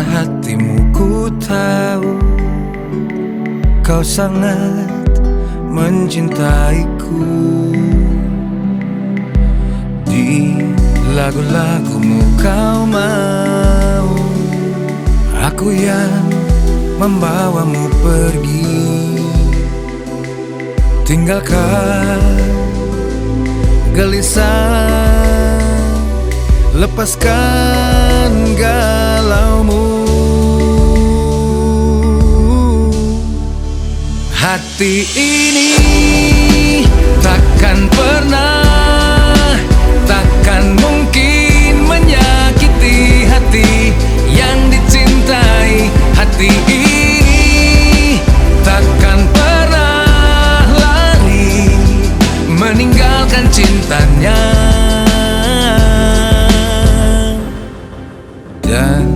Bicara hatimu ku tahu Kau sangat mencintaiku. Di lagu-lagumu kau mau Aku yang membawamu pergi. Tinggalkan gelisah Lepaskan Hati ini. Takkan pernah Takkan mungkin menyakiti hati yang dicintai Hati ini. Takkan pernah lari Meninggalkan cintanya. Dan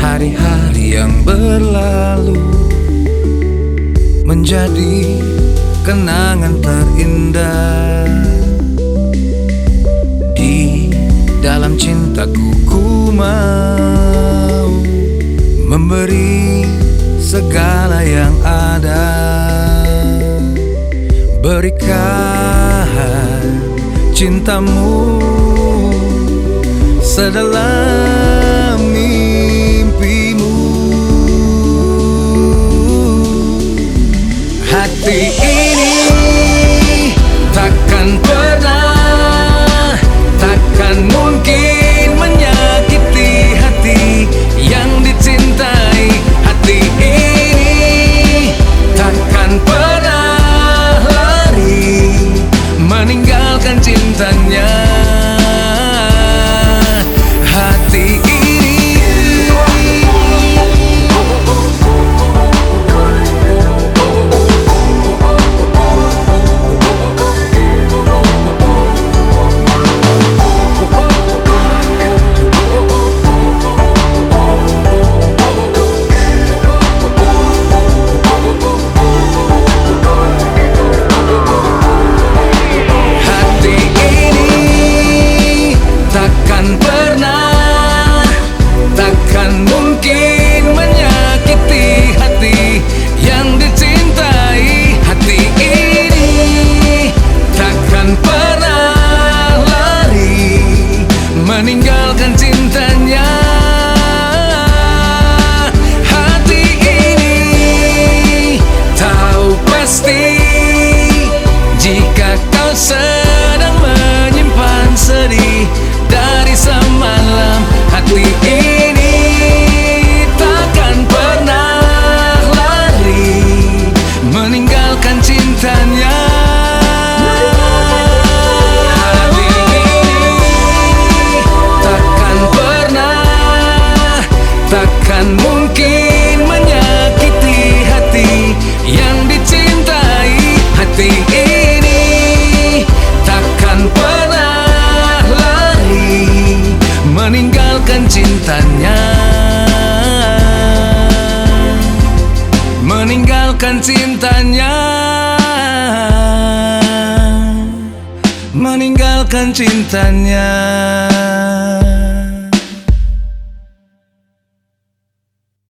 hari-hari yang berlalu menjadi kenangan terindah. Di dalam cintaku ku mau memberi segala yang ada. Berikan cintamu sedalam sedang menyimpan sedih dari semalam. Hati ini takkan pernah lari Meninggalkan cintanya. Ini takkan pernah Takkan mungkin Meninggalkan cintanya. Meninggalkan cintanya